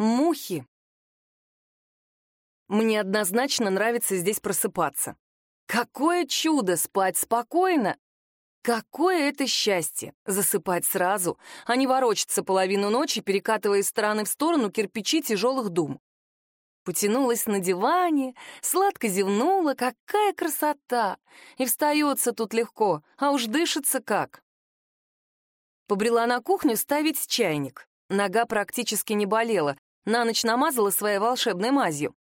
Мухи. Мне однозначно нравится здесь просыпаться. Какое чудо спать спокойно! Какое это счастье — засыпать сразу, а не ворочаться половину ночи, перекатывая из стороны в сторону кирпичи тяжелых дум. Потянулась на диване, сладко зевнула, какая красота! И встается тут легко, а уж дышится как. Побрела на кухню ставить чайник. Нога практически не болела, на ночь намазала своей волшебной мазью.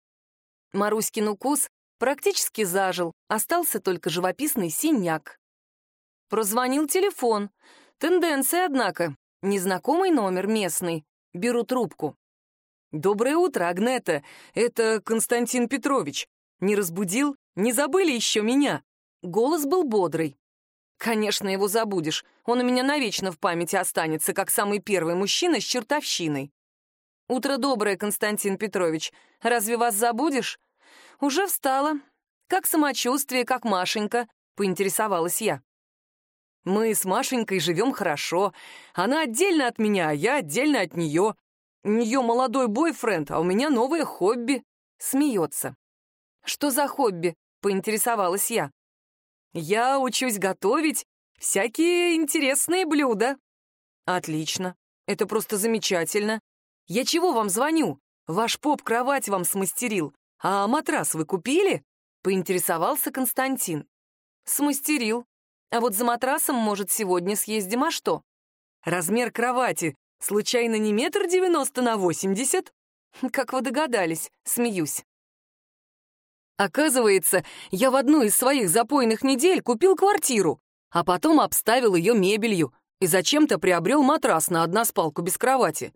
Маруськин укус практически зажил, остался только живописный синяк. Прозвонил телефон. Тенденция, однако. Незнакомый номер местный. Беру трубку. «Доброе утро, Агнета. Это Константин Петрович. Не разбудил? Не забыли еще меня?» Голос был бодрый. «Конечно, его забудешь. Он у меня навечно в памяти останется, как самый первый мужчина с чертовщиной». «Утро доброе, Константин Петрович. Разве вас забудешь?» «Уже встала. Как самочувствие, как Машенька?» — поинтересовалась я. «Мы с Машенькой живем хорошо. Она отдельно от меня, а я отдельно от нее. У нее молодой бойфренд, а у меня новое хобби. Смеется. Что за хобби? Поинтересовалась я. Я учусь готовить всякие интересные блюда. Отлично. Это просто замечательно. Я чего вам звоню? Ваш поп кровать вам смастерил. А матрас вы купили? Поинтересовался Константин. Смастерил. А вот за матрасом, может, сегодня съездим, а что? Размер кровати Случайно не метр девяносто на восемьдесят? Как вы догадались, смеюсь. Оказывается, я в одну из своих запойных недель купил квартиру, а потом обставил ее мебелью и зачем-то приобрел матрас на односпалку без кровати.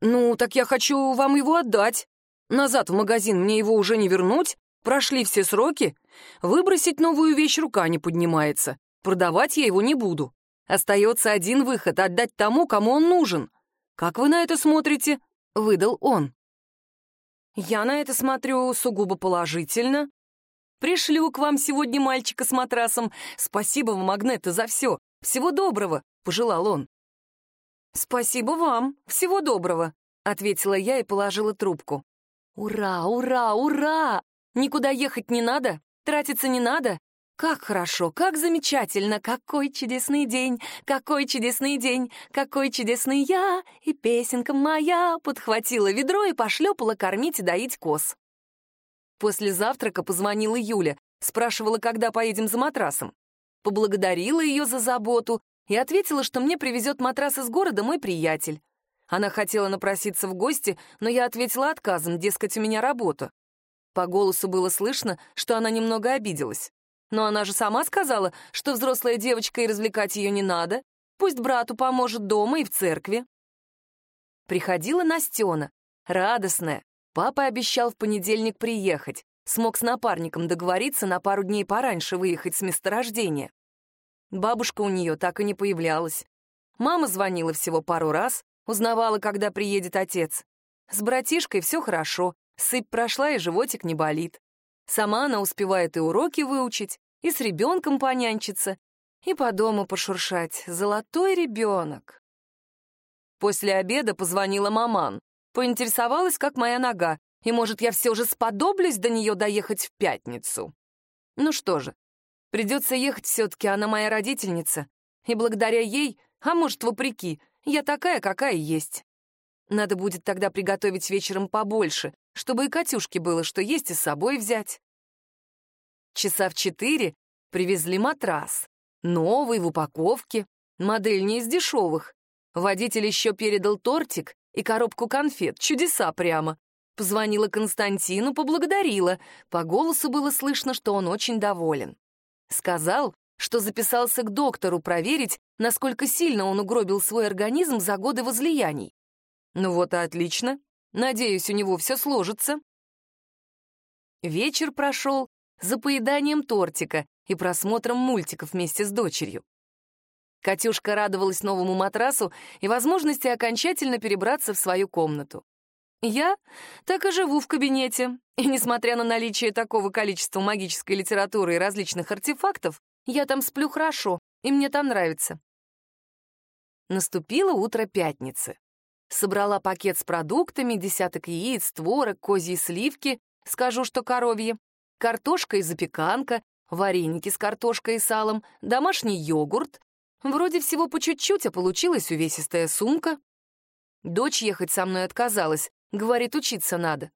Ну, так я хочу вам его отдать. Назад в магазин мне его уже не вернуть, прошли все сроки. Выбросить новую вещь рука не поднимается. Продавать я его не буду. Остается один выход — отдать тому, кому он нужен. «Как вы на это смотрите?» — выдал он. «Я на это смотрю сугубо положительно. Пришлю к вам сегодня мальчика с матрасом. Спасибо вам, Агнета, за все. Всего доброго», — пожелал он. «Спасибо вам. Всего доброго», — ответила я и положила трубку. «Ура, ура, ура! Никуда ехать не надо, тратиться не надо, как хорошо, как замечательно, какой чудесный день, какой чудесный день, какой чудесный я, и песенка моя подхватила ведро и пошлепала кормить и доить коз. После завтрака позвонила Юля, спрашивала, когда поедем за матрасом. Поблагодарила ее за заботу и ответила, что мне привезет матрас из города мой приятель. Она хотела напроситься в гости, но я ответила отказом, дескать, у меня работа. По голосу было слышно, что она немного обиделась. Но она же сама сказала, что взрослая девочка и развлекать ее не надо. Пусть брату поможет дома и в церкви. Приходила Настена, радостная. Папа обещал в понедельник приехать. Смог с напарником договориться на пару дней пораньше выехать с месторождения. Бабушка у нее так и не появлялась. Мама звонила всего пару раз, узнавала, когда приедет отец. С братишкой все хорошо, сыпь прошла и животик не болит. Сама она успевает и уроки выучить, и с ребенком понянчиться, и по дому пошуршать. Золотой ребенок. После обеда позвонила маман. Поинтересовалась, как моя нога, и, может, я все же сподоблюсь до нее доехать в пятницу. Ну что же, придется ехать все-таки, она моя родительница, и благодаря ей, а может, вопреки, я такая, какая есть. Надо будет тогда приготовить вечером побольше, чтобы и Катюшке было что есть и с собой взять. Часа в четыре привезли матрас. Новый, в упаковке. Модель не из дешевых. Водитель еще передал тортик и коробку конфет. Чудеса прямо. Позвонила Константину, поблагодарила. По голосу было слышно, что он очень доволен. Сказал, что записался к доктору проверить, насколько сильно он угробил свой организм за годы возлияний. Ну вот и отлично. Надеюсь, у него все сложится. Вечер прошел за поеданием тортика и просмотром мультиков вместе с дочерью. Катюшка радовалась новому матрасу и возможности окончательно перебраться в свою комнату. Я так и живу в кабинете, и несмотря на наличие такого количества магической литературы и различных артефактов, я там сплю хорошо, и мне там нравится. Наступило утро пятницы. Собрала пакет с продуктами, десяток яиц, творог, козьи сливки, скажу, что коровьи, картошка и запеканка, вареники с картошкой и салом, домашний йогурт. Вроде всего по чуть-чуть, а получилась увесистая сумка. Дочь ехать со мной отказалась, говорит, учиться надо.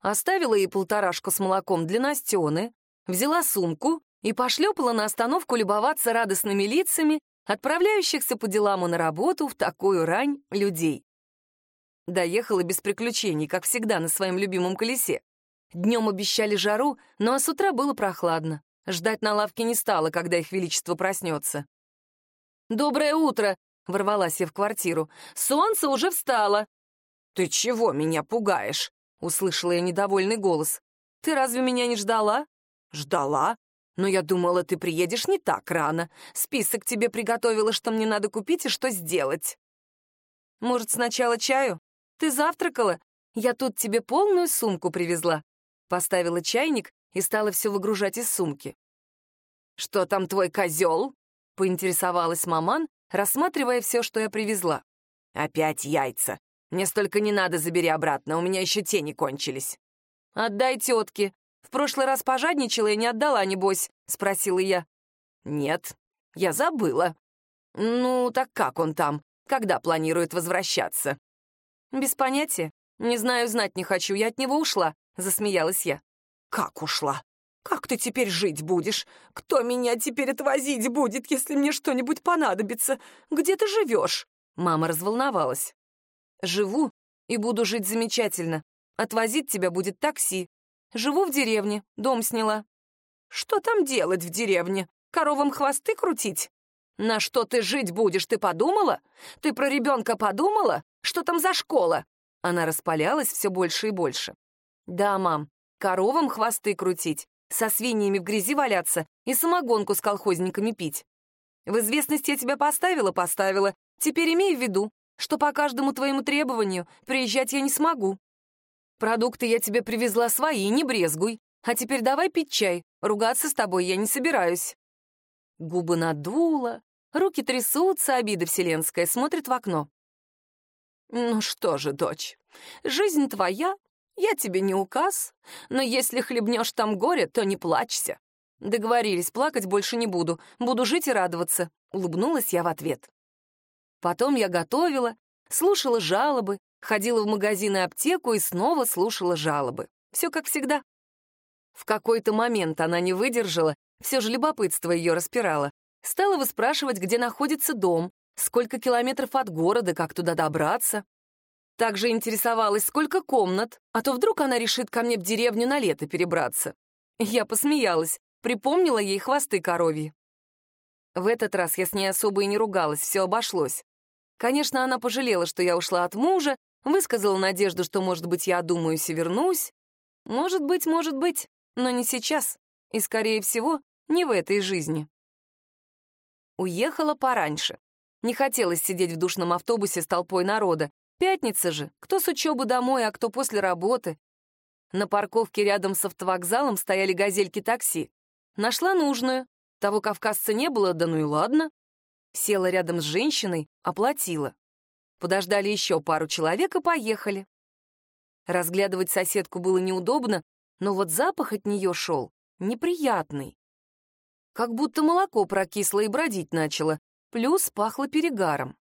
Оставила ей полторашку с молоком для Настены, взяла сумку и пошлепала на остановку любоваться радостными лицами отправляющихся по делам и на работу в такую рань людей. Доехала без приключений, как всегда, на своем любимом колесе. Днем обещали жару, но а с утра было прохладно. Ждать на лавке не стало, когда их величество проснется. «Доброе утро!» — ворвалась я в квартиру. «Солнце уже встало!» «Ты чего меня пугаешь?» — услышала я недовольный голос. «Ты разве меня не ждала?» «Ждала. Но я думала, ты приедешь не так рано. Список тебе приготовила, что мне надо купить и что сделать». «Может, сначала чаю? Ты завтракала? Я тут тебе полную сумку привезла». Поставила чайник и стала все выгружать из сумки. «Что там твой козел?» — поинтересовалась маман, рассматривая все, что я привезла. «Опять яйца. Мне столько не надо, забери обратно, у меня еще тени кончились». «Отдай тетке. В прошлый раз пожадничала и не отдала, небось?» — спросила я. «Нет, я забыла». «Ну, так как он там? Когда планирует возвращаться?» «Без понятия. Не знаю, знать не хочу. Я от него ушла», — засмеялась я. «Как ушла? Как ты теперь жить будешь? Кто меня теперь отвозить будет, если мне что-нибудь понадобится? Где ты живешь?» Мама разволновалась. «Живу и буду жить замечательно. Отвозить тебя будет такси. Живу в деревне, дом сняла». «Что там делать в деревне? Коровам хвосты крутить?» «На что ты жить будешь, ты подумала? Ты про ребенка подумала? Что там за школа?» Она распалялась все больше и больше. «Да, мам, коровам хвосты крутить, со свиньями в грязи валяться и самогонку с колхозниками пить. В известность я тебя поставила, поставила. Теперь имей в виду, что по каждому твоему требованию приезжать я не смогу. Продукты я тебе привезла свои, не брезгуй. А теперь давай пить чай. Ругаться с тобой я не собираюсь». Губы надула, руки трясутся, обида вселенская, смотрит в окно. «Ну что же, дочь, жизнь твоя, я тебе не указ, но если хлебнешь там горе, то не плачься. Договорились, плакать больше не буду, буду жить и радоваться», — улыбнулась я в ответ. Потом я готовила, слушала жалобы, Ходила в магазин и аптеку и снова слушала жалобы. Все как всегда. В какой-то момент она не выдержала, все же любопытство ее распирало. Стала выспрашивать, где находится дом, сколько километров от города, как туда добраться. Также интересовалась, сколько комнат, а то вдруг она решит ко мне в деревню на лето перебраться. Я посмеялась, припомнила ей хвосты коровьи. В этот раз я с ней особо и не ругалась, все обошлось. Конечно, она пожалела, что я ушла от мужа, Высказала надежду, что, может быть, я одумаюсь и вернусь. Может быть, может быть, но не сейчас. И, скорее всего, не в этой жизни. Уехала пораньше. Не хотелось сидеть в душном автобусе с толпой народа. Пятница же, кто с учебы домой, а кто после работы. На парковке рядом с автовокзалом стояли газельки такси. Нашла нужную. Того кавказца не было, да ну и ладно. Села рядом с женщиной, оплатила. Подождали еще пару человек и поехали. Разглядывать соседку было неудобно, но вот запах от нее шел неприятный. Как будто молоко прокисло и бродить начало, плюс пахло перегаром.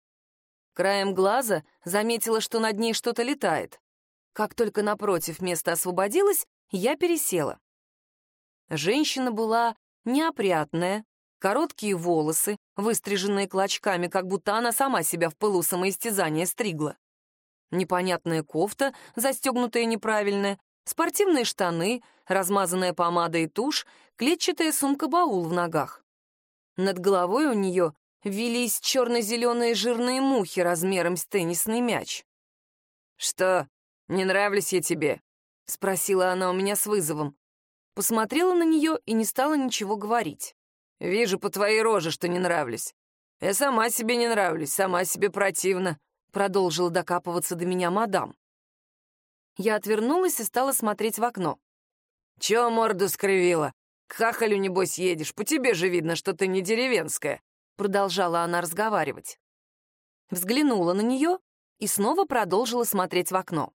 Краем глаза заметила, что над ней что-то летает. Как только напротив место освободилось, я пересела. Женщина была неопрятная, Короткие волосы, выстриженные клочками, как будто она сама себя в пылу самоистязания стригла. Непонятная кофта, застегнутая неправильно, спортивные штаны, размазанная помада и тушь, клетчатая сумка-баул в ногах. Над головой у нее вились черно-зеленые жирные мухи размером с теннисный мяч. «Что, не нравлюсь я тебе?» — спросила она у меня с вызовом. Посмотрела на нее и не стала ничего говорить. «Вижу по твоей роже, что не нравлюсь. Я сама себе не нравлюсь, сама себе противна», — продолжила докапываться до меня мадам. Я отвернулась и стала смотреть в окно. «Чё морду скривила? К хахалю, небось, едешь. По тебе же видно, что ты не деревенская», — продолжала она разговаривать. Взглянула на нее, и снова продолжила смотреть в окно.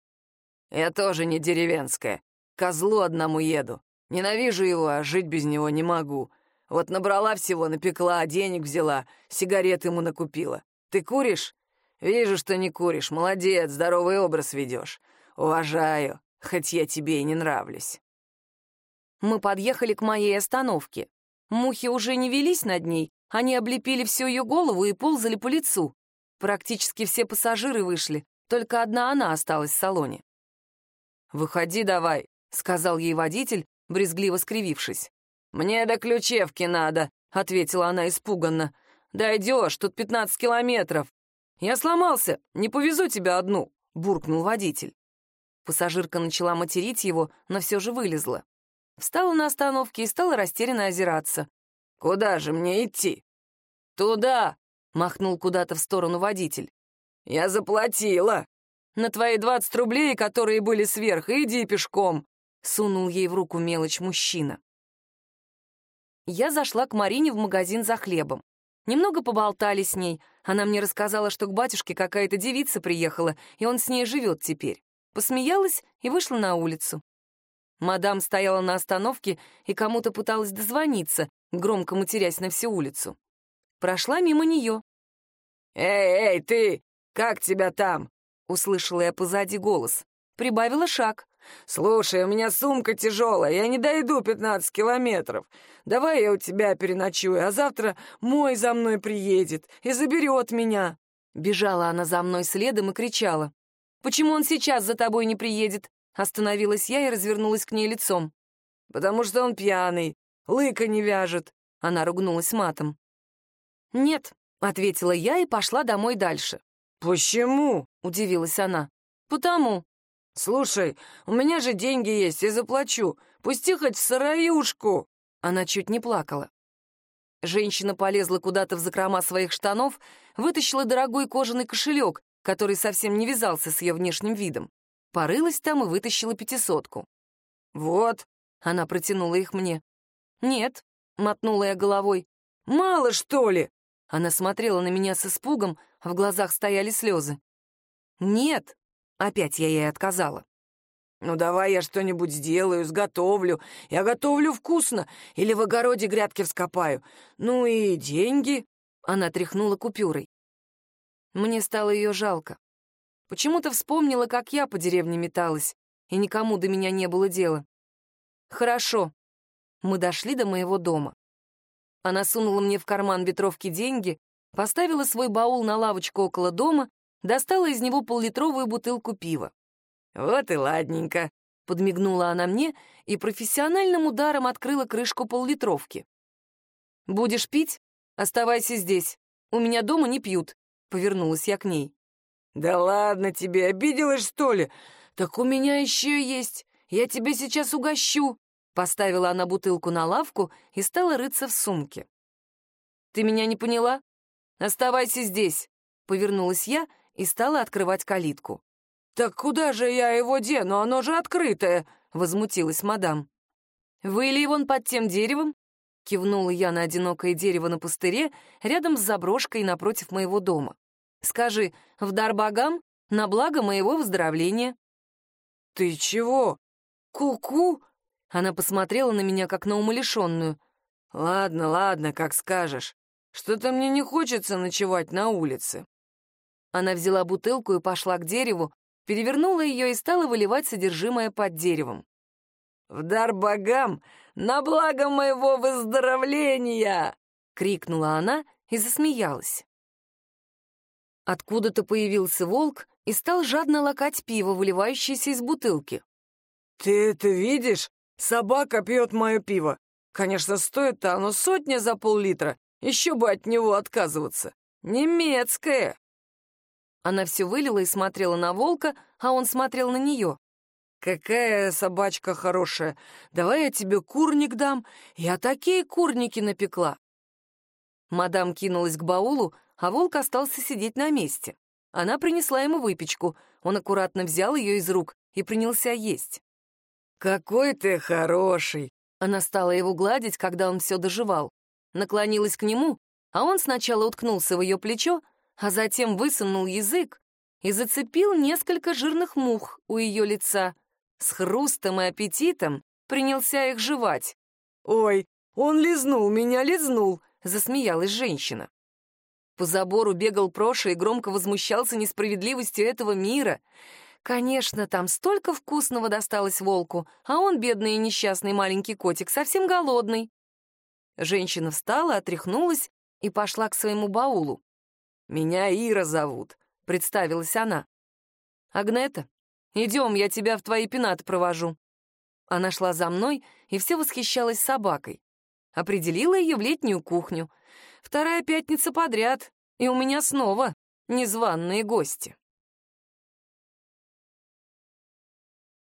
«Я тоже не деревенская. Козлу одному еду. Ненавижу его, а жить без него не могу. Вот набрала всего, напекла, денег взяла, сигарет ему накупила. Ты куришь? Вижу, что не куришь. Молодец, здоровый образ ведешь. Уважаю, хоть я тебе и не нравлюсь». Мы подъехали к моей остановке. Мухи уже не велись над ней, они облепили всю ее голову и ползали по лицу. Практически все пассажиры вышли, только одна она осталась в салоне. «Выходи давай», — сказал ей водитель, брезгливо скривившись. «Мне до Ключевки надо», — ответила она испуганно. «Дойдешь, тут пятнадцать километров». «Я сломался, не повезу тебя одну», — буркнул водитель. Пассажирка начала материть его, но все же вылезла. Встала на остановке и стала растерянно озираться. «Куда же мне идти?» «Туда!» — махнул куда-то в сторону водитель. «Я заплатила!» «На твои двадцать рублей, которые были сверх, иди пешком!» — сунул ей в руку мелочь мужчина. Я зашла к Марине в магазин за хлебом. Немного поболтали с ней. Она мне рассказала, что к батюшке какая-то девица приехала, и он с ней живет теперь. Посмеялась и вышла на улицу. Мадам стояла на остановке и кому-то пыталась дозвониться, громко матерясь на всю улицу. Прошла мимо нее. «Эй, эй, ты! Как тебя там?» — услышала я позади голос. Прибавила шаг. «Слушай, у меня сумка тяжелая, я не дойду 15 километров. Давай я у тебя переночую, а завтра мой за мной приедет и заберет меня». Бежала она за мной следом и кричала. «Почему он сейчас за тобой не приедет? Остановилась я и развернулась к ней лицом. «Потому что он пьяный, лыка не вяжет», — она ругнулась матом. «Нет», — ответила я и пошла домой дальше. «Почему?» — удивилась она. «Потому». «Слушай, у меня же деньги есть, я заплачу. Пусти хоть в сыроюшку!» Она чуть не плакала. Женщина полезла куда-то в закрома своих штанов, вытащила дорогой кожаный кошелек, который совсем не вязался с ее внешним видом. Порылась там и вытащила пятисотку. «Вот», — она протянула их мне. «Нет», — мотнула я головой. «Мало, что ли?» Она смотрела на меня с испугом, в глазах стояли слезы. «Нет», — опять я ей отказала. «Ну давай я что-нибудь сделаю, сготовлю. Я готовлю вкусно. Или в огороде грядки вскопаю. Ну и деньги». Она тряхнула купюрой. Мне стало ее жалко. Почему-то вспомнила, как я по деревне металась, и никому до меня не было дела. Хорошо. Мы дошли до моего дома. Она сунула мне в карман ветровки деньги, поставила свой баул на лавочку около дома, достала из него поллитровую бутылку пива. «Вот и ладненько», — подмигнула она мне и профессиональным ударом открыла крышку поллитровки. «Будешь пить? Оставайся здесь. У меня дома не пьют», — повернулась я к ней. «Да ладно тебе, обиделась, что ли? Так у меня еще есть. Я тебе сейчас угощу». Поставила она бутылку на лавку и стала рыться в сумке. «Ты меня не поняла? Оставайся здесь», — повернулась я и стала открывать калитку. «Так куда же я его дену? Оно же открытое!» — возмутилась мадам. «Выли вон под тем деревом?» — кивнула я на одинокое дерево на пустыре рядом с заброшкой напротив моего дома. Скажи, в дар богам, на благо моего выздоровления». «Ты чего? Ку-ку?» Она посмотрела на меня, как на умалишенную. «Ладно, ладно, как скажешь. Что-то мне не хочется ночевать на улице». Она взяла бутылку и пошла к дереву, перевернула ее и стала выливать содержимое под деревом. «В дар богам, на благо моего выздоровления!» — крикнула она и засмеялась. Откуда-то появился волк и стал жадно лакать пиво, выливающееся из бутылки. «Ты это видишь? Собака пьет мое пиво. Конечно, стоит-то оно сотня за пол-литра. Еще бы от него отказываться. Немецкое!» Она все вылила и смотрела на волка, а он смотрел на нее. «Какая собачка хорошая! Давай я тебе курник дам. Я такие курники напекла!» Мадам кинулась к баулу, а волк остался сидеть на месте. Она принесла ему выпечку, он аккуратно взял ее из рук и принялся есть. «Какой ты хороший!» Она стала его гладить, когда он все доживал. Наклонилась к нему, а он сначала уткнулся в ее плечо, а затем высунул язык и зацепил несколько жирных мух у ее лица. С хрустом и аппетитом принялся их жевать. «Ой, он лизнул меня, лизнул!» — засмеялась женщина. По забору бегал Проша и громко возмущался несправедливостью этого мира. Конечно, там столько вкусного досталось волку, а он, бедный и несчастный маленький котик, совсем голодный. Женщина встала, отряхнулась и пошла к своему баулу. «Меня Ира зовут», — представилась она. «Агнета, идем, я тебя в твои пенаты провожу». Она шла за мной и все восхищалась собакой. Определила ее в летнюю кухню. Вторая пятница подряд, и у меня снова незваные гости.